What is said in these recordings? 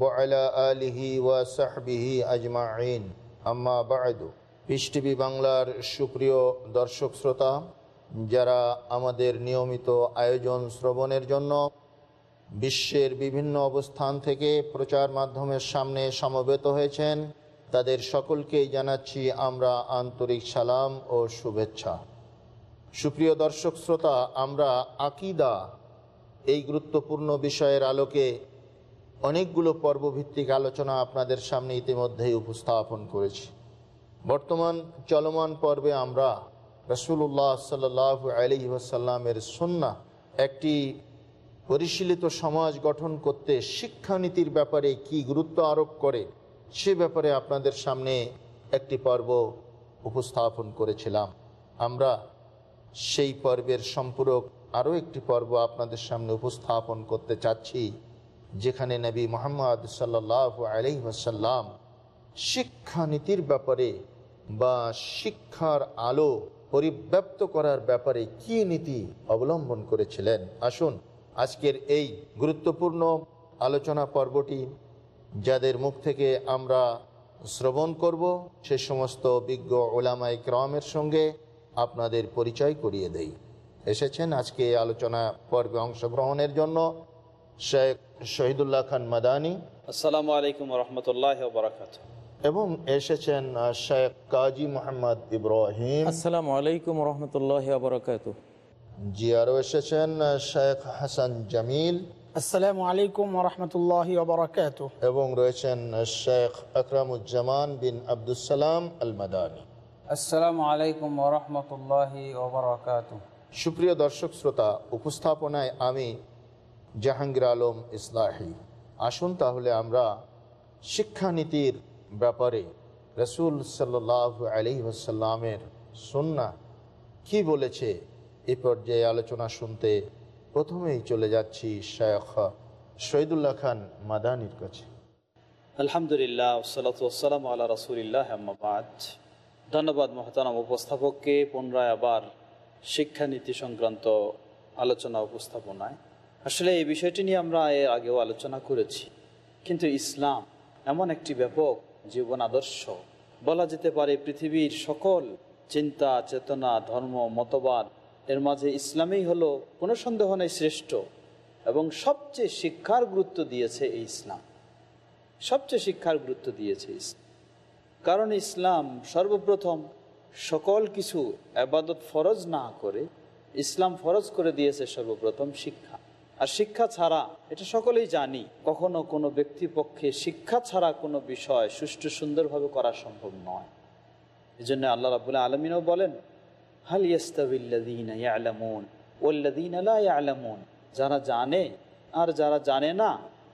وعلى آله وصحبه أجمعين أما بعد piece TV বাংলার সুপ্রিয় দর্শক শ্রোতা যারা আমাদের নিয়মিত আয়োজন শ্রবণের জন্য বিশ্বের বিভিন্ন অবস্থান থেকে প্রচার মাধ্যমের সামনে সমবেত হয়েছেন তাদের সকলকেই জানাচ্ছি আমরা আন্তরিক সালাম ও শুভেচ্ছা সুপ্রিয় দর্শক শ্রোতা আমরা আকিদা এই গুরুত্বপূর্ণ বিষয়ের আলোকে অনেকগুলো পর্বভিত্তিক আলোচনা আপনাদের সামনে ইতিমধ্যেই উপস্থাপন করেছি। বর্তমান চলমান পর্বে আমরা রসুল্লাহ সাল্লাহ আলি ওয়াসাল্লামের সন্না একটি পরিশীলিত সমাজ গঠন করতে শিক্ষানীতির ব্যাপারে কি গুরুত্ব আরোপ করে সে ব্যাপারে আপনাদের সামনে একটি পর্ব উপস্থাপন করেছিলাম। আমরা সেই পর্বের সম্পূরক আরও একটি পর্ব আপনাদের সামনে উপস্থাপন করতে চাচ্ছি। যেখানে নবী মোহাম্মদ সাল্লাহ আলহিহাসাল্লাম শিক্ষানীতির ব্যাপারে বা শিক্ষার আলো পরিব্যাপ্ত করার ব্যাপারে কি নীতি অবলম্বন করেছিলেন? আসুন, আজকের এই গুরুত্বপূর্ণ আলোচনা পর্বটি যাদের মুখ থেকে আমরা শ্রবণ করব, সে সমস্ত বিজ্ঞ ওলামাই ক্রমের সঙ্গে আপনাদের পরিচয় করিয়ে দেই। এসেছেন আজকে আলোচনা পর্বে অংশগ্রহণের জন্য শেখ শহীদুল্লাহ খান মাদানী। আসসালামু আলাইকুম রহমতুল্লাহ বারাকাত এবং এসেছেন শেখ কাজী মোহাম্মদ ইব্রাহিম। আসসালামু আলাইকুম রহমতুল্লাহ বরকাত জি আরও এসেছেন শেখ হাসান জামিল। আসসালামু আলাইকুম ওরহমতুল্লাহ ওবরাকাত এবং রয়েছেন শেখ আকরামুজ্জামান বিন আবদুসালাম আল মাদানী আসসালামু আলাইকুম ওরহমতুল্লাহি ওবরাকাত সুপ্রিয় দর্শক শ্রোতা উপস্থাপনায় আমি জাহাঙ্গীর আলম ইসলাহি। আসুন তাহলে আমরা শিক্ষানীতির ব্যাপারে রসুল সাল্লাহ আলি ওসাল্লামের সন্না কি বলেছে এ পর্যায়ে আলোচনা শুনতে প্রথমেই চলে যাচ্ছি শেখ শহীদুল্লাহ খান মাদানির কাছে। আলহামদুলিল্লাহ সালাতাম আল্লাহ রসুলিল্লাহ আহমাবাদ ধন্যবাদ মহতারাম উপস্থাপককে পুনরায় আবার শিক্ষানীতি সংক্রান্ত আলোচনা উপস্থাপনায়। আসলে এই বিষয়টি নিয়ে আমরা এর আগেও আলোচনা করেছি। কিন্তু ইসলাম এমন একটি ব্যাপক জীবন আদর্শ। বলা যেতে পারে পৃথিবীর সকল চিন্তা, চেতনা, ধর্ম, মতবাদ এর মাঝে ইসলামই হলো কোনো সন্দেহ নেই শ্রেষ্ঠ এবং সবচেয়ে শিক্ষার গুরুত্ব দিয়েছে এই ইসলাম। সবচেয়ে শিক্ষার গুরুত্ব দিয়েছে ইসলাম। কারণ ইসলাম সর্বপ্রথম সকল কিছু আবাদত ফরজ না করে ইসলাম ফরজ করে দিয়েছে সর্বপ্রথম শিক্ষা। আর শিক্ষা ছাড়া এটা সকলেই জানি কখনো কোনো ব্যক্তির পক্ষে শিক্ষা ছাড়া কোনো বিষয় সুষ্ঠু সুন্দরভাবে করা সম্ভব নয়। এই জন্য আল্লাহ রাবুল্লাহ আলমিনও বলেন হাল ইয়াস্তাবিল্লাদিনা ইয়ালামুন ওল্লাদিন যারা জানে আর যারা জানে না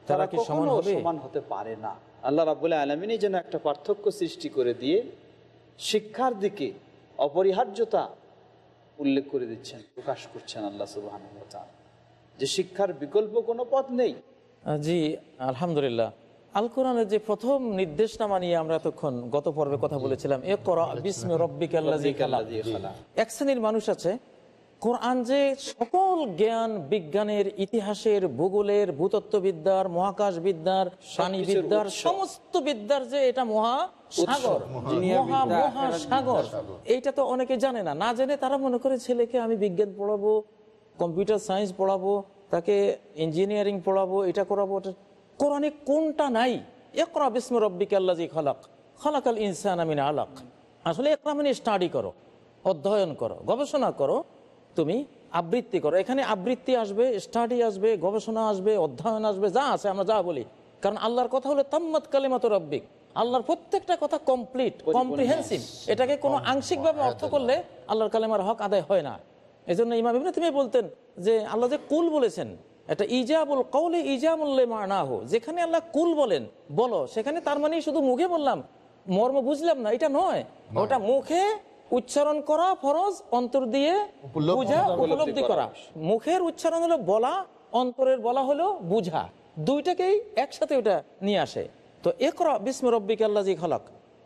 তারা কি সমান সমান হতে পারে না। আল্লাহ রাবুল্লাহ আলমিনই যেন একটা পার্থক্য সৃষ্টি করে দিয়ে শিক্ষার দিকে অপরিহার্যতা উল্লেখ করে দিচ্ছেন প্রকাশ করছেন আল্লাহ সুবাহ যে শিক্ষার বিকল্প কোনো পথ নেই। জি আলহামদুলিল্লাহ। আল কোরআনের যে প্রথম নির্দেশনামা নিয়ে আমরা এতক্ষণ গত পর্বে কথা বলেছিলাম এ করা বিস্মে। এক শ্রেণির মানুষ আছে কোরআন যে সকল জ্ঞান বিজ্ঞানের ইতিহাসের ভূগোলের ভূতত্ত্ববিদ্যার মহাকাশ বিদ্যার প্রাণীবিদ্যার বিদ্যার সমস্ত বিদ্যার যে এটা মহা সাগর মহা মহাসাগর এইটা তো অনেকে জানে না। না জেনে তারা মনে করে ছেলেকে আমি বিজ্ঞান পড়াবো কম্পিউটার সায়েন্স পড়াবো তাকে ইঞ্জিনিয়ারিং পড়াবো এটা করাবো কোরআনে কোনটা নাই? একরা বিস্ম রব্বিক আল্লাজি খলাক খলাকাল ইনসান আমিন আলাক। আসলে একরা মানে স্টাডি করো অধ্যয়ন করো গবেষণা করো তুমি আবৃত্তি করো। এখানে আবৃত্তি আসবে স্টাডি আসবে গবেষণা আসবে অধ্যয়ন আসবে যা আছে আমরা যা বলি। কারণ আল্লাহর কথা হলো তাম্মত কালিমাত রব্বিক। আল্লাহর প্রত্যেকটা কথা কমপ্লিট কম্প্রিহেন্সিভ এটাকে কোনো আংশিকভাবে অর্থ করলে আল্লাহর কালেমার হক আদায় হয় না। এই জন্য ইমাম ইবনে তুমি বলতেন যে আল্লাহ যে কুল বলেছেন এটা ইজাবুল কৌলে ইজামুল্লে না হো যেখানে আল্লাহ কুল বলেন বলো সেখানে তার মানে শুধু মুখে বললাম মর্ম বুঝলাম না এটা নয় ওটা মুখে উচ্চারণ করা ফরজ অন্তর দিয়ে বুঝা উপলব্ধি করা। মুখের উচ্চারণ হলো বলা অন্তরের বলা হলো বুঝা। দুইটাকেই একসাথে ওটা নিয়ে আসে। তো এ একরা বিস্ম রব্বিক আল্লাজি খলাক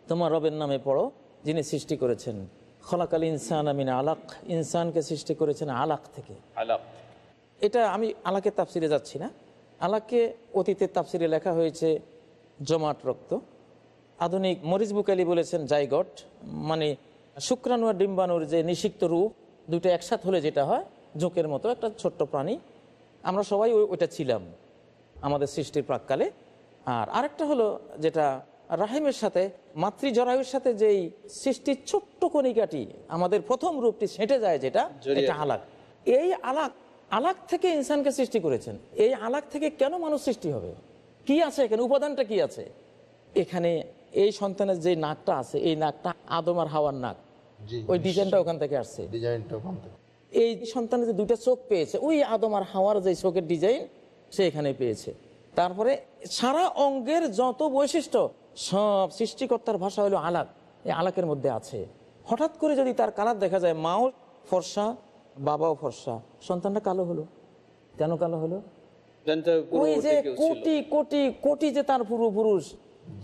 তোমার রবের নামে পড়ো যিনি সৃষ্টি করেছেন। খলাকাল ইনসান আমিন আলাক ইনসানকে সৃষ্টি করেছেন আলাক থেকে। আলাপ এটা আমি আলাকের তাফসিরে যাচ্ছি না। আলাককে অতীতের তাফসিরে লেখা হয়েছে জমাট রক্ত। আধুনিক মরিস বুকালি বলেছেন জাইগট মানে শুক্রাণু আর ডিম্বাণুর যে নিষিক্ত রূপ দুটো একসাথ হলে যেটা হয় ঝোঁকের মতো একটা ছোট্ট প্রাণী। আমরা সবাই ওই- ওইটা ছিলাম আমাদের সৃষ্টির প্রাককালে। আর আরেকটা হলো যেটা রাহিমের সাথে মাতৃ মাতৃজরায়ুর সাথে যেই সৃষ্টির ছোট্ট কণিকাটি আমাদের প্রথম রূপটি সেঁটে যায় যেটা এটা আলাক এই আলাক আলাক থেকে ইনসানকে সৃষ্টি করেছেন। এই আলাক থেকে কেন মানুষ সৃষ্টি হবে? কি আছে এখানে? উপাদানটা কি আছে? এখানে এই সন্তানের যে নাকটা আছে এই নাকটা আদম আর হাওয়ার নাক। ওই ডিজাইনটা ওখান থেকে আসছে। এই সন্তানের যে দুইটা চোখ পেয়েছে ওই আদম আর হাওয়ার যে চোখের ডিজাইন সে এখানে পেয়েছে। তারপরে সারা অঙ্গের যত বৈশিষ্ট্য সব সৃষ্টিকর্তার ভাষা হলো আলাক। এই আলাকের মধ্যে আছে। হঠাৎ করে যদি তার কালার দেখা যায় মাও ফর্সা বাবাও ফর্সা সন্তানটা কালো হলো। কেন কালো হলো? ওই যে। কোটি কোটি কোটি যে তার পূর্বপুরুষ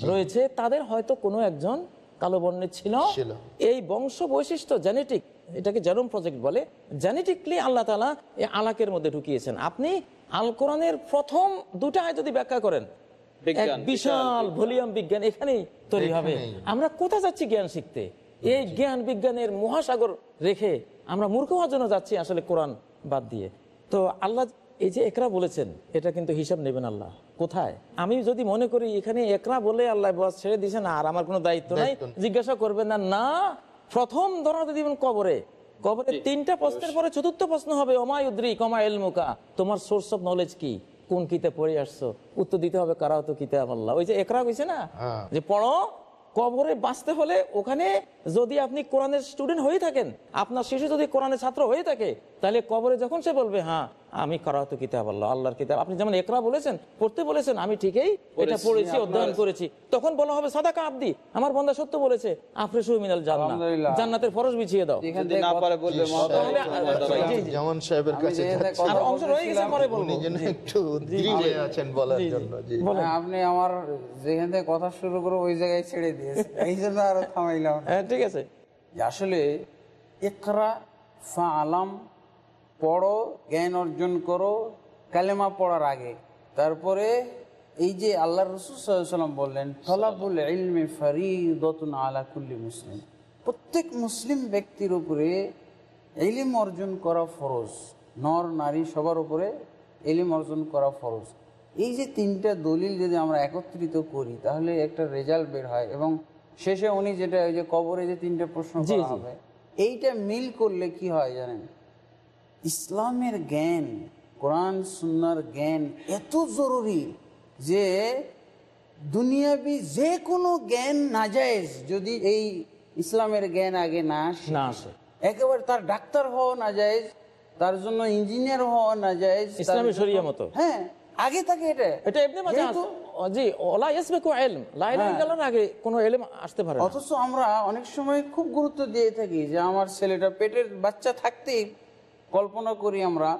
রয়েছে তাদের হয়তো কোনো একজন কালো বর্ণের ছিল। ছিল। এই বংশ বৈশিষ্ট্য জেনেটিক এটাকে জেরোম প্রজেক্ট বলে জেনেটিকলি আল্লাহ তালা এই আলাকের মধ্যে ঢুকিয়েছেন। আপনি আল কোরআনের প্রথম দুটা আয় যদি ব্যাখ্যা করেন এক বিশাল ভলিউম বিজ্ঞান এখানেই তৈরি হবে। আমরা কোথায় যাচ্ছি জ্ঞান শিখতে? এই জ্ঞান বিজ্ঞানের মহাসাগর রেখে আমরা মূর্খ হওয়ার জন্য যাচ্ছি আসলে কোরআন বাদ দিয়ে। তো আল্লাহ এই যে একরা বলেছেন এটা কিন্তু হিসাব নেবেন আল্লাহ। কোথায়? আমি যদি মনে করি এখানে একরা বলে আল্লাহ বাস ছেড়ে দিয়েছেন আর আমার কোনো দায়িত্ব নাই। জিজ্ঞাসা করবেন না না প্রথম ধরাতে দিবেন কবরে। কবরে তিনটা প্রশ্নের পরে চতুর্থ প্রশ্ন হবে ওমায়ুদ্রি কমা এলমুকা তোমার সোর্স অফ নলেজ কি? কোন কিতাব পড়ে আসছো? উত্তর দিতে হবে কারা তো কিতাব আল্লাহ? ওই যে একরা হয়েছে না? হ্যাঁ। যে পড়ো কবরে বাঁচতে হলে ওখানে যদি আপনি কোরআনের স্টুডেন্ট হয়ে থাকেন আপনার শিশু যদি কোরআনের ছাত্র হয়ে থাকে তাহলে কবরে যখন সে বলবে হ্যাঁ আমি করাতো কিতাব আল্লাহ আল্লাহর কিতাব। আপনি যেমন একরা বলেছেন পড়তে বলেছেন আমি ঠিকই এটা পড়েছি অধ্যয়ন করেছি। তখন বলা হবে সাদাকা আব্দি আমার বন্ধা সত্য বলেছে আপনি সুমিনাল জান্নাত জান্নাতের ফরজ বিছিয়ে দাও। যেমন সাহেবের কাছে আর অংশ রয়ে গেছে পরে বলব। একটু আছেন বলার জন্য হ্যাঁ, আপনি আমার যেখান থেকে কথা শুরু করে ওই জায়গায় ছেড়ে দিয়েছেন। এই জন্য আরও থামাইলাম। হ্যাঁ ঠিক আছে। আসলে একরা ফা আলাম পড়ো জ্ঞান অর্জন করো কালেমা পড়ার আগে। তারপরে এই যে আল্লাহ রসুলাম বললেন তলাবুল ইলমে ফরিদতুন আলা কুল্লি মুসলিম। প্রত্যেক মুসলিম ব্যক্তির উপরে এলিম অর্জন করা ফরজ। নর নারী সবার উপরে এলিম অর্জন করা ফরজ। এই যে তিনটা দলিল যদি আমরা একত্রিত করি তাহলে একটা রেজাল্ট বের হয় এবং শেষে উনি যেটা ওই যে কবরে যে তিনটা প্রশ্ন। হবে এইটা মিল করলে কি হয় জানেন? ইসলামের জ্ঞান কোরআন সুন্নার জ্ঞান এত জরুরি যে দুনিয়াবি যে কোনো জ্ঞান নাজায়েজ যদি এই ইসলামের জ্ঞান আগে না আসে, না আসে। একেবারে তার ডাক্তার হওয়া না যায় তার জন্য ইঞ্জিনিয়ার হওয়া না যায় ইসলামী শরিয়া মতো। হ্যাঁ আগে থাকে এটা। এটা এমনি যেহেতু- জি ওলা ইসবেকু ইলম লা ইলাহা ইল্লাল্লাহর আগে কোনো ইলম আসতে পারে না। অথচ আমরা অনেক সময় খুব গুরুত্ব দিয়ে থাকি যে আমার ছেলেটা পেটের বাচ্চা থাকতেই কল্পনা করি আমরা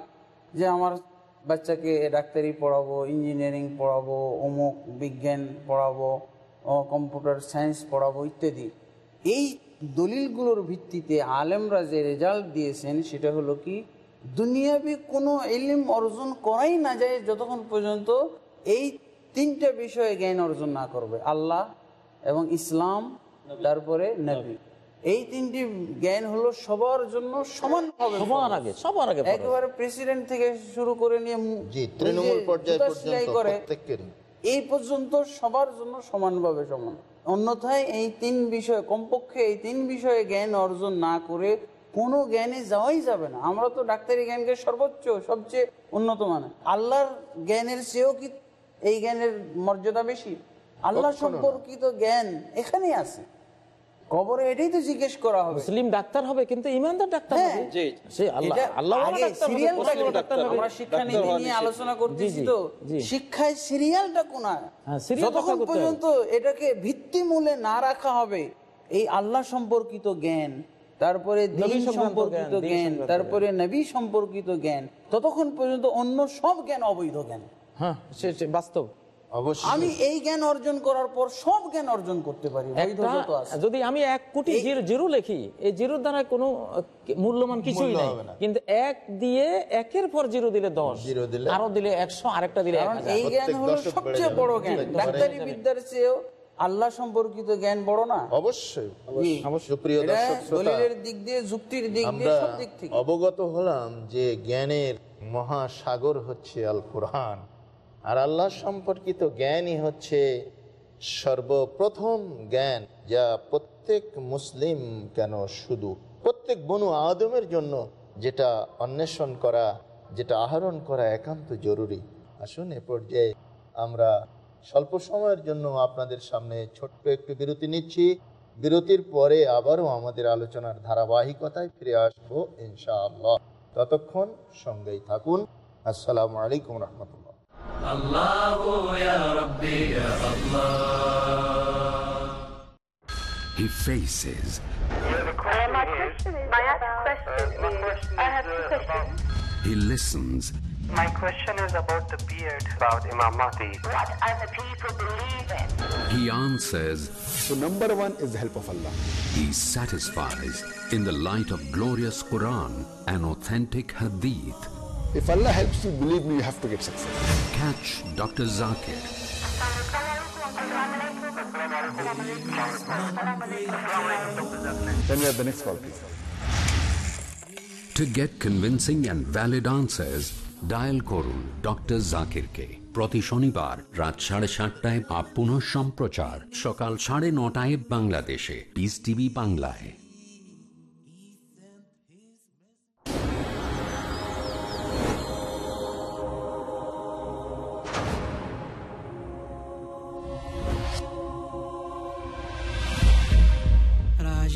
যে আমার বাচ্চাকে ডাক্তারি পড়াবো ইঞ্জিনিয়ারিং পড়াবো অমুক বিজ্ঞান পড়াবো ও কম্পিউটার সায়েন্স পড়াবো ইত্যাদি। এই দলিলগুলোর ভিত্তিতে আলেমরা যে রেজাল্ট দিয়েছেন সেটা হলো কি দুনিয়াবি কোনো এলিম অর্জন করাই না যায় যতক্ষণ পর্যন্ত এই তিনটা বিষয়ে জ্ঞান অর্জন না করবে। আল্লাহ এবং ইসলাম তারপরে নবী। এই তিনটি জ্ঞান হলো সবার জন্য সমান সবার আগে সবার আগে। একেবারে প্রেসিডেন্ট থেকে শুরু করে নিয়ে তৃণমূল পর্যায়ে করে এই পর্যন্ত সবার জন্য সমানভাবে সমান। অন্যথায় এই তিন বিষয়ে কমপক্ষে এই তিন বিষয়ে জ্ঞান অর্জন না করে কোনো জ্ঞানে যাওয়াই যাবে না। আমরা তো ডাক্তারি জ্ঞানকে সর্বোচ্চ সবচেয়ে উন্নত মানে আল্লাহর জ্ঞানের চেয়েও কি এই জ্ঞানের মর্যাদা বেশি? আল্লাহ সম্পর্কিত জ্ঞান এখানেই আছে। কবরে এটাই তো জিজ্ঞেস করা হবে। মুসলিম ডাক্তার হবে কিন্তু ইমানদার ডাক্তার হ্যাঁ। হবে। জি সে আল্লাহ আল্লাহ কি? ডাক্তার হবে আমরা ডাক্তার নিয়ে আলোচনা করতেছি তো। শিক্ষায় সিরিয়ালটা কোনায়? হ্যাঁ, সিরিয়াল যতক্ষণ। পর্যন্ত এটাকে ভিত্তিমূলে না রাখা হবে এই আল্লাহ সম্পর্কিত জ্ঞান তারপরে নবী দিন সম্পর্কিত জ্ঞান, তারপরে নবী সম্পর্কিত জ্ঞান ততক্ষণ পর্যন্ত অন্য সব জ্ঞান অবৈধ জ্ঞান। হ্যাঁ বাস্তব। আমি এই জ্ঞান অর্জন করার পর সব জ্ঞান অর্জন করতে পারি যদি আমি এক কোটি জিরো লিখি এই জিরোর দ্বারা কোনো মূল্যমান কিছুই নাই। কিন্তু এক দিয়ে একের পর জিরো দিলে দশ জিরো দিলে আরও দিলে একশো আরেকটা দিলে। এই জ্ঞান হলো সবচেয়ে বড় জ্ঞান। ডাক্তারি বিদ্যার চেয়েও আল্লাহ সম্পর্কিত জ্ঞান বড় না। অবশ্যই। জি। সুপ্রিয় দর্শক দলিলের দিক দিয়ে যুক্তির দিক দিয়ে সব দিক থেকে। অবগত হলাম যে জ্ঞানের মহাসাগর হচ্ছে আল কোরআন আর আল্লাহ সম্পর্কিত জ্ঞানই হচ্ছে সর্বপ্রথম জ্ঞান, যা প্রত্যেক মুসলিম কেন শুধু প্রত্যেক বনু আদমের জন্য যেটা অন্বেষণ করা, যেটা আহরণ করা একান্ত জরুরি। আসুন এ পর্যায়ে আমরা স্বল্প সময়ের জন্য আপনাদের সামনে ছোট্ট একটু বিরতি নিচ্ছি। বিরতির পরে আবারও আমাদের আলোচনার ধারাবাহিকতায় ফিরে আসব ইনশাআল্লাহ। ততক্ষণ সঙ্গেই থাকুন। আসসালামু আলাইকুম রহমতুল্লাহ। Allahu Ya Rabbi Ya Allah. He faces. My question is. My question uh, is. I have two uh, questions. He listens. My question is about the beard, about Imam Mahdi. What the people believe in? He answers. So number one is the help of Allah. He satisfies in the light of glorious Quran and authentic Hadith. If Allah helps you, believe me, you have to get success. Catch Dr. Zakir Then we have the next call, please. To get convincing and valid answers, dial করুন doctor জাকিরকে প্রতি শনিবার রাত সাড়ে সাতটায় বা পুনঃ সম্প্রচার সকাল সাড়ে নটায় বাংলাদেশে পিস টিভি বাংলায়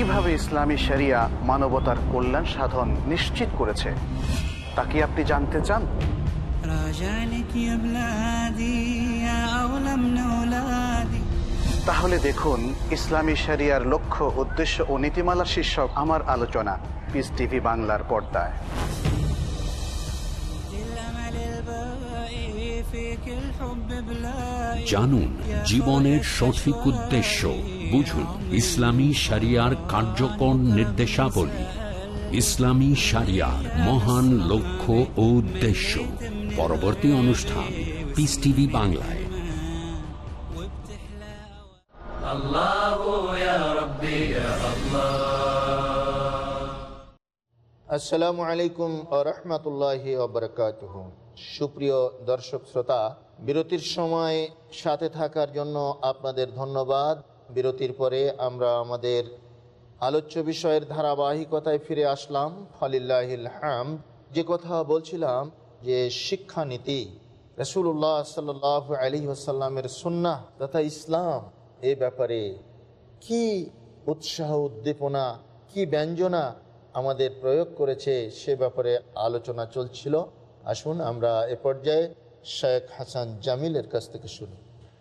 কীভাবে ইসলামী শরিয়া মানবতার কল্যাণ সাধন নিশ্চিত করেছে তা কি আপনি জানতে চান? তাহলে দেখুন ইসলামী শরিয়ার লক্ষ্য উদ্দেশ্য ও নীতিমালা শীর্ষক আমার আলোচনা পিস টিভি বাংলার পর্দায়। জানুন জীবনের সঠিক উদ্দেশ্য বুঝুন ইসলামী সারিয়ার কার্যকর নির্দেশাবলী। ইসলামী সারিয়ার মহান লক্ষ্য ও উদ্দেশ্য। পরবর্তী অনুষ্ঠান পিস টিভি বাংলায়। আসসালামু আলাইকুম আ রহমতুল্লাহ সুপ্রিয় দর্শক শ্রোতা, বিরতির সময় সাথে থাকার জন্য আপনাদের ধন্যবাদ। বিরতির পরে আমরা আমাদের আলোচ্য বিষয়ের ধারাবাহিকতায় ফিরে আসলাম। ফলিল্লাহিল হাম যে কথা বলছিলাম যে শিক্ষানীতি রসুল্লাহ সাল আলী আসাল্লামের সুন্নাহ তথা ইসলাম, এ ব্যাপারে কি উৎসাহ উদ্দীপনা, কি ব্যঞ্জনা আমাদের প্রয়োগ করেছে সে ব্যাপারে আলোচনা চলছিল। আসুন, আমরা এ পর্যায়ে শেখ হাসান জামিলের কাছ থেকে শুনি।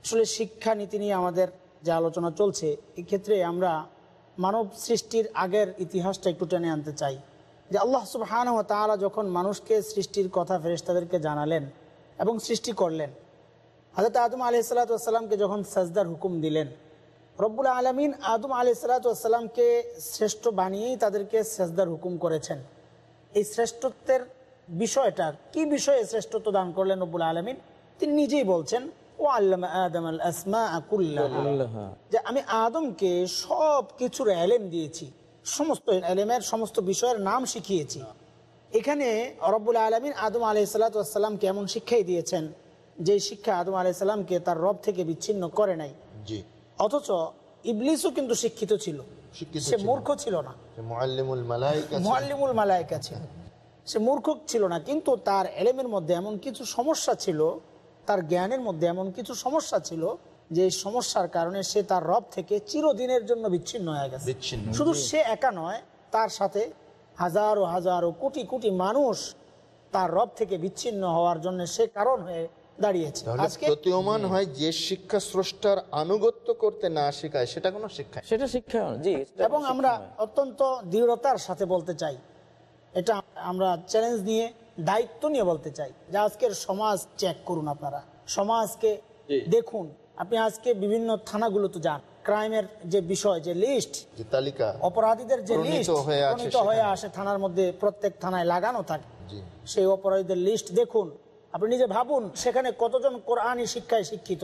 আসলে শিক্ষা নীতি নিয়ে আমাদের যে আলোচনা চলছে, এক্ষেত্রে আমরা মানব সৃষ্টির আগের ইতিহাসটা একটু টেনে আনতে চাই। যে আল্লাহ সুবহান ও তাআলা যখন মানুষকে সৃষ্টির কথা ফেরেশতাদেরকে জানালেন এবং সৃষ্টি করলেন হাজরত আদম আলি সাল্লাতামকে যখন সাজদার হুকুম দিলেন, রব্বুল আলমিন আদম আলি সালাতামকে শ্রেষ্ঠ বানিয়েই তাদেরকে সেজদার হুকুম করেছেন। এই শ্রেষ্ঠত্বের বিষয়টা কি বিষয়ে শ্রেষ্ঠত্ব দান করলেন রব্বুল আলমিন? তিনি নিজেই বলছেন ও আল্লাহ আদম আল আসমা যে আমি আদমকে সব কিছুর এলেম দিয়েছি সমস্ত এলেমের সমস্ত বিষয়ের নাম শিখিয়েছি। এখানে রব্বুল আলমিন আদম আলি সাল্লাতামকে এমন শিক্ষাই দিয়েছেন যে শিক্ষা আদম আলি সাল্লামকে তার রব থেকে বিচ্ছিন্ন করে নাই। জি। অথচ ইবলিসও কিন্তু শিক্ষিত ছিল। সে মূর্খ ছিল না। মালাইকা ছিল। সে মূর্খ ছিল না কিন্তু তার এলেমের মধ্যে এমন কিছু সমস্যা ছিল তার জ্ঞানের মধ্যে এমন কিছু সমস্যা ছিল যে সমস্যার কারণে সে তার রব থেকে চিরদিনের জন্য বিচ্ছিন্ন হয়ে গেছে। শুধু সে একা নয় তার সাথে হাজারো হাজারো কোটি কোটি মানুষ তার রব থেকে বিচ্ছিন্ন হওয়ার জন্য সে কারণ হয়ে দাঁড়িয়েছে। প্রতীয়মান হয় যে শিক্ষা স্রষ্টার আনুগত্য করতে না শেখায় সেটা কোনো শিক্ষা সেটা শিক্ষা এবং আমরা অত্যন্ত দৃঢ়তার সাথে বলতে চাই এটা আমরা চ্যালেঞ্জ নিয়ে দায়িত্ব নিয়ে বলতে চাই। যে আজকের সমাজ চেক করুন আপনারা। সমাজকে দেখুন। আপনি আজকে বিভিন্ন থানাগুলোতে যান। ক্রাইমের যে বিষয় যে লিস্ট যে তালিকা অপরাধীদের যে লিস্ট হয়ে প্রণীত হয়ে আসে থানার মধ্যে প্রত্যেক থানায় লাগানো থাকে। সেই অপরাধীদের লিস্ট দেখুন। আপনি নিজে ভাবুন সেখানে কতজন কোরআনী শিক্ষায় শিক্ষিত?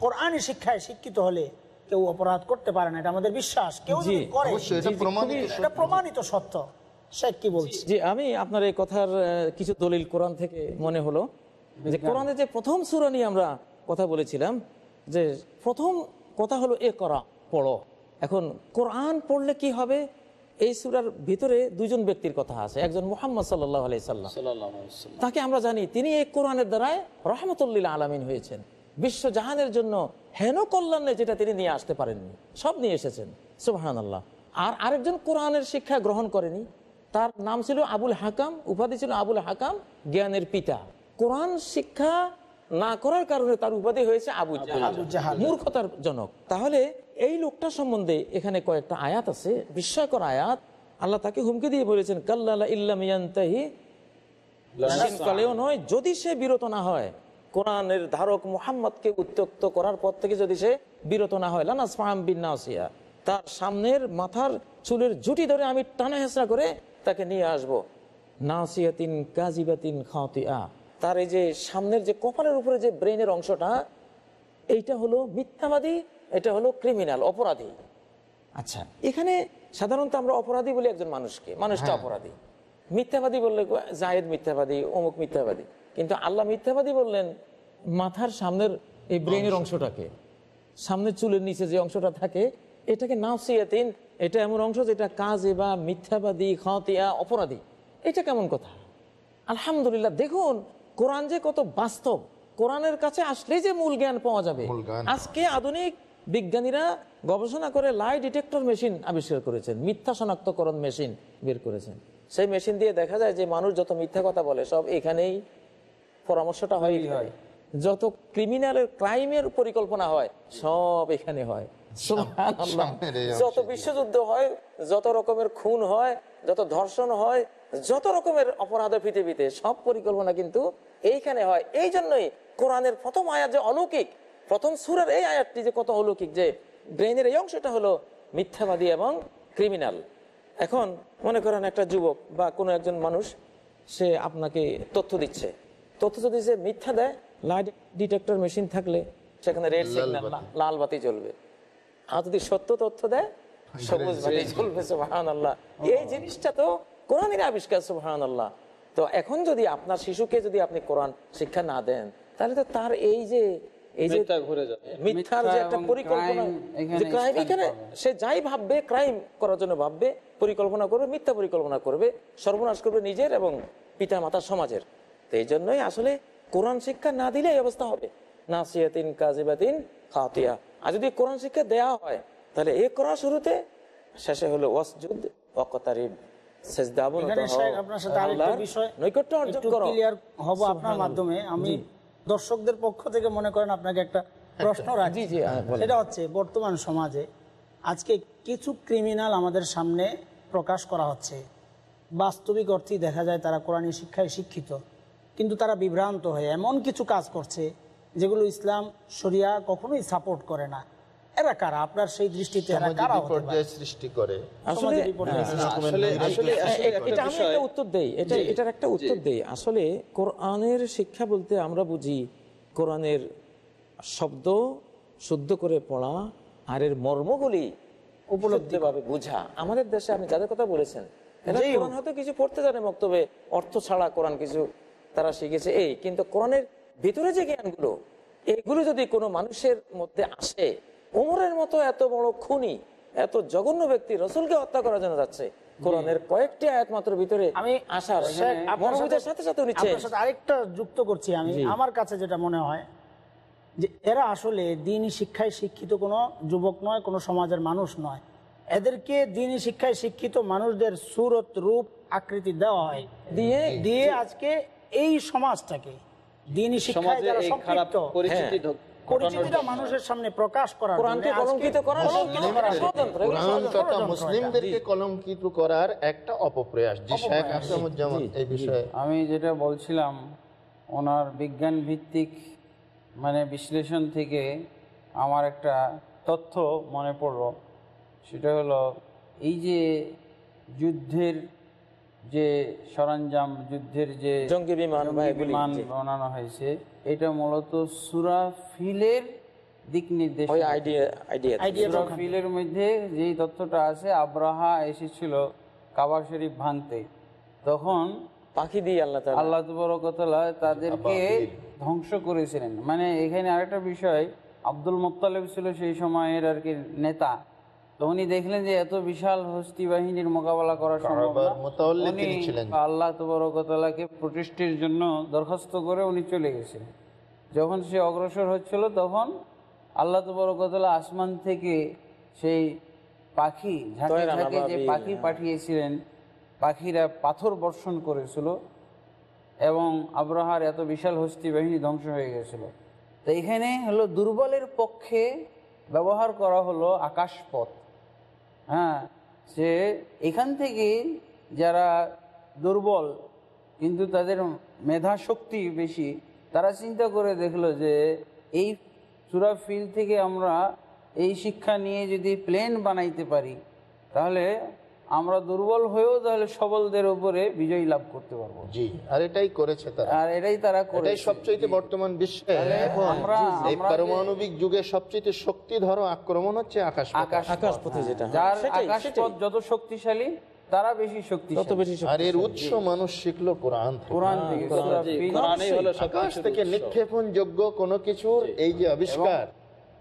কোরআনী শিক্ষায় শিক্ষিত হলে কেউ অপরাধ করতে পারে না এটা আমাদের বিশ্বাস। কেউ যদি করে অবশ্যই এটা প্রমাণিত এটা প্রমাণিত সত্য। শেখ কি বলছি? জি আমি আপনার এই কথার কিছু দলিল কোরআন থেকে মনে হলো যে কোরআনে যে প্রথম সূরা নিয়ে আমরা কথা বলেছিলাম যে প্রথম কথা হলো এ করা পড়ো। এখন কোরআন পড়লে কি হবে? এই সূরার ভিতরে দুজন ব্যক্তির কথা আছে একজন মোহাম্মদ সাল্লাহ আলাই সাল্লাম। তাকে আমরা জানি তিনি এই কোরআনের দ্বারায় রহমতুল্লিল আলামিন হয়েছেন। বিশ্ব জাহানের জন্য হেন কল্যাণে যেটা তিনি নিয়ে আসতে পারেননি। সব নিয়ে এসেছেন সুবাহান আল্লাহ আর আরেকজন কোরআনের শিক্ষা গ্রহণ করেনি তার নাম ছিল আবুল হাকাম উপাধি ছিল আবুল হাকাম জ্ঞানের পিতা। কোরআন শিক্ষা না করার কারণে তার উপাধি হয়েছে আবু। মূর্খতার জনক। তাহলে এই লোকটা সম্বন্ধে এখানে কয়েকটা আয়াত আছে। বিস্ময়কর আয়াত। আল্লাহ তাকে হুমকি দিয়ে বলেছেন কাল্লা ইল্লাম কালেও নয় যদি সে বিরত না হয় কোরআনের ধারক মুহাম্মদকে উত্তক্ত করার পর থেকে যদি সে বিরত না হয় লানাস ফাহাম বিন্নাসিয়া তার সামনের মাথার চুলের জুটি ধরে আমি টানা হেসরা করে তাকে নিয়ে আসব। নাসিয়াতিন কাজিবাতিন খাতিয়া তার এই যে সামনের যে কপালের উপরে যে ব্রেনের অংশটা এইটা হলো মিথ্যাবাদী এটা হলো ক্রিমিনাল অপরাধী। আচ্ছা এখানে সাধারণত আমরা অপরাধী বলি একজন মানুষকে মানুষটা অপরাধী। মিথ্যাবাদী বললে জায়েদ মিথ্যাবাদী অমুক মিথ্যাবাদী। কিন্তু আল্লাহ মিথ্যাবাদী বললেন মাথার সামনের এই ব্রেনের অংশটাকে সামনের চুলের নিচে যে অংশটা থাকে এটাকে নাফসিয়াতিন এটা এমন অংশ যেটা কাজে বা মিথ্যাবাদী খাতিয়া অপরাধী। এটা কেমন কথা? আলহামদুলিল্লাহ দেখুন কোরআন যে কত বাস্তব। কোরআনের কাছে আসলেই যে মূল জ্ঞান পাওয়া যাবে। আজকে আধুনিক বিজ্ঞানীরা গবেষণা করে লাই ডিটেক্টর মেশিন আবিষ্কার করেছেন মিথ্যা শনাক্তকরণ মেশিন বের করেছেন। সেই মেশিন দিয়ে দেখা যায় যে মানুষ যত মিথ্যা কথা বলে সব এখানেই পরামর্শটা হয় যত ক্রিমিনালের ক্রাইমের পরিকল্পনা হয় সব এখানে হয়। যত বিশ্বযুদ্ধ হয় যত রকমের খুন হয় যত ধর্ষণ হয় যত রকমের অপরাধ পৃথিবীতে সব পরিকল্পনা কিন্তু এইখানে হয়। এই জন্যই কোরআনের প্রথম আয়াত যে অলৌকিক প্রথম সুরের এই আয়াতটি যে কত অলৌকিক যে ব্রেনের এই অংশটা হলো মিথ্যাবাদী এবং ক্রিমিনাল। এখন মনে করেন একটা যুবক বা কোনো একজন মানুষ সে আপনাকে তথ্য দিচ্ছে। তথ্য যদি সে মিথ্যা দেয় লাইট ডিটেক্টর মেশিন থাকলে সেখানে রেড সিগন্যাল লাল বাতি জ্বলবে। আর যদি সত্য তথ্য দেয় সবুজ বাতি জ্বলবে সুবহান আল্লাহ। এই জিনিসটা তো কোরআনের আবিষ্কার সুবহান আল্লাহ তো এখন যদি আপনার শিশুকে যদি আপনি কোরআন শিক্ষা না দেন তাহলে তো তার এই যে এই যে মিথ্যা ঘুরে যাবে। মিথ্যার যে একটা পরিকল্পনা crime এখানে যে crime স্থান এখানে পাবে। সে যাই ভাববে ক্রাইম করার জন্য ভাববে পরিকল্পনা করবে মিথ্যা পরিকল্পনা করবে সর্বনাশ করবে নিজের এবং পিতা মাতা সমাজের। তো এই জন্যই আসলে কোরআন শিক্ষা না দিলে এই অবস্থা হবে। নাসিয়াতিন কাজিবাতিন খাতিয়া। আর যদি কোরআন শিক্ষা দেয়া হয় তাহলে এ করা শুরুতে শেষে হলো ওয়াসজুদ আমি দর্শকদের পক্ষ থেকে মনে করেন আপনাকে একটা প্রশ্ন রাখি হ্যাঁ। সেটা হচ্ছে বর্তমান সমাজে আজকে কিছু ক্রিমিনাল আমাদের সামনে প্রকাশ করা হচ্ছে। বাস্তবিক অর্থেই দেখা যায় তারা কোরআনী শিক্ষায় শিক্ষিত। কিন্তু তারা বিভ্রান্ত হয়ে এমন কিছু কাজ করছে যেগুলো ইসলাম শরিয়া কখনোই সাপোর্ট করে না। এরা কারা? আপনার সেই দৃষ্টিতে এরা কারা সৃষ্টি করে। আসলে হ্যাঁ, সৃষ্টি করে। আসলে- হ্যাঁ, আসলে- আসলে এটা আমি একটা উত্তর দেই এটা এটার একটা উত্তর। দেই। আসলে কোরআনের শিক্ষা বলতে আমরা বুঝি কোরআনের শব্দ শুদ্ধ করে পড়া আর এর মর্মগুলি উপলব্ধিভাবে বোঝা। আমাদের দেশে আপনি যাদের কথা বলেছেন কোরআন হয়তো কিছু পড়তে জানে মক্তবে অর্থ ছাড়া কোরআন কিছু তারা শিখেছে। এই কিন্তু কোরআনের ভিতরে যে জ্ঞানগুলো এগুলো যদি কোনো মানুষের মধ্যে আসে ওমরের মতো এত বড় খুনি এত জঘন্য ব্যক্তি রসুলকে হত্যা করার জন্য যাচ্ছে কোরআনের কয়েকটি আয়াত মাত্র ভিতরে আমি আসার। শেখ, সাথে সাথে উনি সাথে আরেকটা যুক্ত করছি আমি। আমার কাছে যেটা মনে হয় যে এরা আসলে দিনই শিক্ষায় শিক্ষিত কোনো যুবক নয় কোনো সমাজের মানুষ নয়। এদেরকে দিনই শিক্ষায় শিক্ষিত মানুষদের সুরত রূপ আকৃতি দেওয়া হয়। দিয়ে দিয়ে আজকে এই সমাজটাকে দিনই শিক্ষায় যারা এই খারাপ সম্পৃক্ত পরিচিতি হ্যাঁ। পরিচিতিটা মানুষের সামনে প্রকাশ করার কোরআনকে কলঙ্কিত করার। মুসলিমদেরকে কলঙ্কিত করার একটা অপপ্রয়াস। জি শেখ আসামুজ্জামান এই বিষয়ে। আমি যেটা বলছিলাম ওনার বিজ্ঞান ভিত্তিক মানে বিশ্লেষণ থেকে আমার একটা তথ্য মনে পড়ল। সেটা হলো এই যে যুদ্ধের যে সরঞ্জাম যুদ্ধের যে জঙ্গি বিমান বিমান বানানো হয়েছে এটা মূলত সুরা ফিলের দিক নির্দেশ ওই আইডিয়া আইডিয়া আইডিয়া ফিলের মধ্যে যেই তথ্যটা আছে আব্রাহা এসেছিল কাবা শরীফ ভাঙতে। তখন পাখি দিয়ে আল্লাহ তাআলা আল্লাহ তবরকতলা তাদেরকে ধ্বংস করেছিলেন। মানে এখানে আরেকটা বিষয় আব্দুল মোত্তালেব ছিল সেই সময়ের আর কি নেতা। তো উনি দেখলেন যে এত বিশাল হস্তি বাহিনীর মোকাবেলা করা সম্ভব আল্লাহ তবরকতলাকে প্রতিষ্ঠির জন্য দরখাস্ত করে উনি চলে গেছেন। যখন সে অগ্রসর হচ্ছিল তখন আল্লাহ তবরকতলা আসমান থেকে সেই পাখি ঝাঁকে ঝাঁকে যে পাখি হ্যাঁ। পাঠিয়েছিলেন পাখিরা পাথর বর্ষণ করেছিল এবং আব্রাহার এত বিশাল হস্তি বাহিনী ধ্বংস হয়ে গেছিল। তো এখানে হলো দুর্বলের পক্ষে ব্যবহার করা হলো আকাশপথ। হ্যাঁ সে এখান থেকে যারা দুর্বল, কিন্তু তাদের মেধা শক্তি বেশি, তারা চিন্তা করে দেখল যে এই সুরা ফিল থেকে আমরা এই শিক্ষা নিয়ে যদি প্লেন বানাইতে পারি, তাহলে আমরা দুর্বল হয়েও তাহলে সবলদের উপরে বিজয় লাভ করতে পারব। জি। আর এটাই করেছে তারা। আর এটাই তারা এটাই সবচেয়ে বর্তমান বিশ্বে। তাহলে এখন আমরা- এই পারমাণবিক যুগে সবচেয়ে শক্তিধর আক্রমণ হচ্ছে আকাশ আকাশ আকাশপথে যেটা যার সেটাই, আকাশ পথ যত শক্তিশালী তারা বেশি তত বেশি আর এর উৎস মানুষ শিখলো কোরআন থেকে। কোরআন থেকে কোরআনই হলো আকাশ থেকে নিক্ষেপণ যোগ্য কোনো কিছুর এই যে আবিষ্কার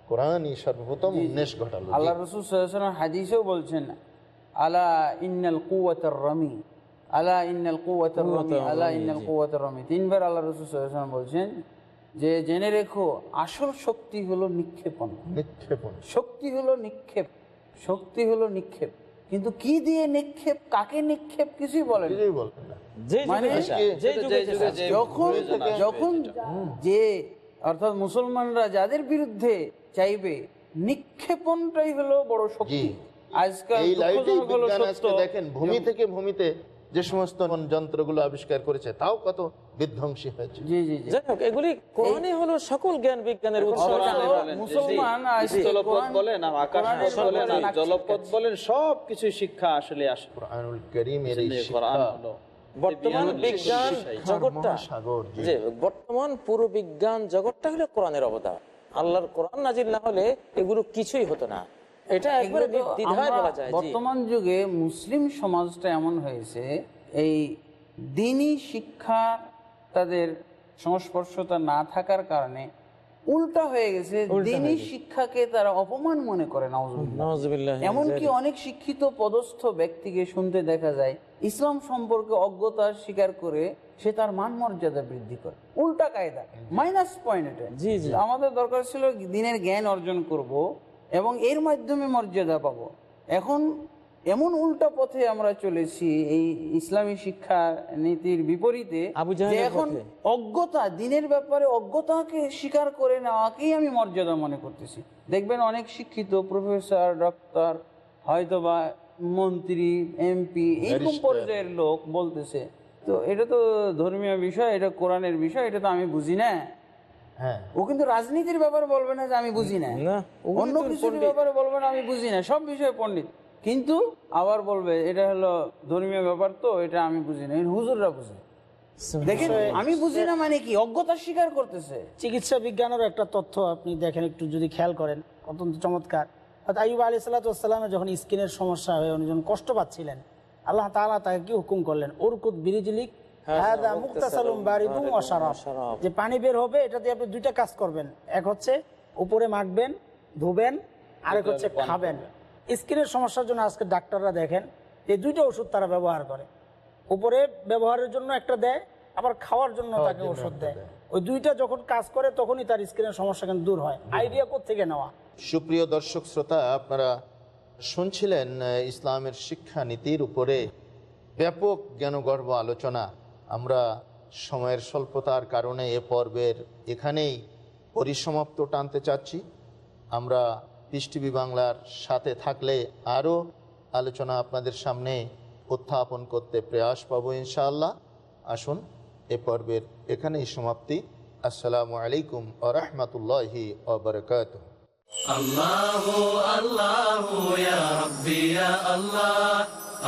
কোরআনই সর্বপ্রথম উন্মেষ ঘটালো। আল্লাহ রসুল সাল্লাল্লাহু হাদিসেও বলছেন আলা ইন্নাল কুওয়াতার রামি। আলা ইন্নাল কুওয়াতার রামি আলা ইন্নাল কুওয়াতার রামি। তিনবার আল্লাহ রসুল সাল্লাল্লাহু বলছেন যে জেনে রেখো আসল শক্তি হলো নিক্ষেপণ। নিক্ষেপণ। শক্তি হলো নিক্ষেপ শক্তি হলো নিক্ষেপ। কিন্তু কি দিয়ে নিক্ষেপ কাকে নিক্ষেপ কিছুই বলেন না। কিছুই বলবেন না। যে মানে যখন যখন যে অর্থাৎ মুসলমানরা যাদের বিরুদ্ধে চাইবে নিক্ষেপণটাই হলো বড় শক্তি। এই লাইটেই বিজ্ঞান আজকে দেখেন ভূমি থেকে ভূমিতে যে সমস্ত যন্ত্রগুলো আবিষ্কার করেছে তাও কত বিধ্বংসী হয়েছে। জি জি জি। যাই হোক এগুলি কোরআনই হলো সকল জ্ঞান বিজ্ঞানের উৎস। মুসলমান স্থলপথ বলেন আকাশ বলেন জলপথ বলেন। সব কিছুই শিক্ষা আসলে আসে। কোরআনুল করিমের এই শিক্ষা। বর্তমান বিজ্ঞান জগৎটা। সাগর জি। যে বর্তমান পুরো বিজ্ঞান জগৎটা হলো কোরআনের অবদান আল্লাহর কোরআন নাজিল না হলে এগুলো কিছুই হতো না। এটা একবারে দ্বিধায় বলা যায় বর্তমান যুগে মুসলিম সমাজটা এমন হয়েছে এই দিনই শিক্ষা তাদের সংস্পর্শতা না থাকার কারণে উল্টা হয়ে গেছে দিনই শিক্ষাকে তারা অপমান মনে করে এমনকি অনেক শিক্ষিত পদস্থ ব্যক্তিকে শুনতে দেখা যায় ইসলাম সম্পর্কে অজ্ঞতা স্বীকার করে সে তার মান মর্যাদা বৃদ্ধি করে। উল্টা কায়দা মাইনাস পয়েন্ট এটা। আমাদের দরকার ছিল দিনের জ্ঞান অর্জন করব এবং এর মাধ্যমে মর্যাদা পাবো। এখন এমন উল্টা পথে আমরা চলেছি এই ইসলামী শিক্ষা নীতির বিপরীতে এখন অজ্ঞতা দিনের ব্যাপারে অজ্ঞতাকে স্বীকার করে নেওয়াকেই আমি মর্যাদা মনে করতেছি। দেখবেন অনেক শিক্ষিত প্রফেসর ডক্টর হয়তোবা মন্ত্রী এমপি এইরকম. পর্যায়ের লোক বলতেছে। তো এটা তো ধর্মীয় বিষয় এটা কোরআনের বিষয় এটা তো আমি বুঝি না। ও কিন্তু রাজনীতির ব্যাপারে বলবে না যে আমি বুঝি না। না, অন্য কিছুর ব্যাপারে বলবে না আমি বুঝি না। সব বিষয়ে পণ্ডিত। কিন্তু আবার বলবে এটা হলো ধর্মীয় ব্যাপার তো এটা আমি বুঝি না। হুজুররা বুঝে। দেখেন আমি বুঝি না মানে কি? অজ্ঞতা স্বীকার করতেছে। চিকিৎসা বিজ্ঞানেরও একটা তথ্য আপনি দেখেন একটু যদি খেয়াল করেন অত্যন্ত চমৎকার। আইব আলী সাল্লাতামের যখন স্কিনের সমস্যা হয়ে উনি যখন কষ্ট পাচ্ছিলেন আল্লাহ তাআলা তাকে কি হুকুম করলেন? ওরকুত বিরিজিলিক ওয়া শারাব। যে পানি বের হবে এটা দিয়ে আপনি দুইটা কাজ করবেন। এক হচ্ছে উপরে মাখবেন ধুবেন আরেক হচ্ছে খাবেন। স্কিনের সমস্যার জন্য আজকে ডাক্তাররা দেখেন যে দুইটা ওষুধ তারা ব্যবহার করে। উপরে ব্যবহারের জন্য একটা দেয় আবার খাওয়ার জন্য তাকে ওষুধ দেয়। ওই দুইটা যখন কাজ করে তখনই তার স্কিনের সমস্যা কিন্তু দূর হয়। আইডিয়া থেকে নেওয়া? সুপ্রিয় দর্শক শ্রোতা আপনারা শুনছিলেন ইসলামের শিক্ষা নীতির উপরে ব্যাপক জ্ঞানগর্ভ আলোচনা। আমরা সময়ের স্বল্পতার কারণে এ পর্বের এখানেই পরিসমাপ্ত টানতে চাচ্ছি। আমরা পিস বাংলার সাথে থাকলে আরও আলোচনা আপনাদের সামনে উত্থাপন করতে প্রয়াস পাবো ইনশাআল্লাহ। আসুন, এ পর্বের এখানেই সমাপ্তি। আসসালামু আলাইকুম আ রহমতুল্লাহি Rabbi ya Allah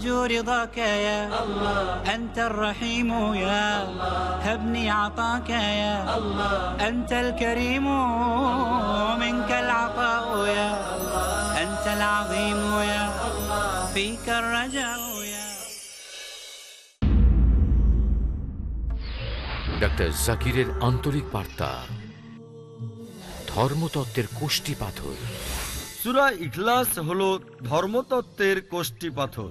أرجو رضاك يا الله أنت الرحيم يا الله هبني عطاك يا الله أنت الكريم منك العطاء يا الله أنت العظيم يا الله فيك الرجاء يا ডাক্তার জাকিরের আন্তরিক বার্তা ধর্মতত্ত্বের কোষ্টি পাথর সুরা ইখলাস হলো ধর্মতত্ত্বের কোষ্টি পাথর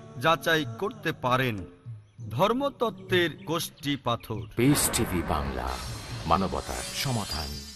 যাচাই করতে পারেন। ধর্মতত্ত্বের গোষ্ঠী পাথর। বাংলা মানবতার সমাধান।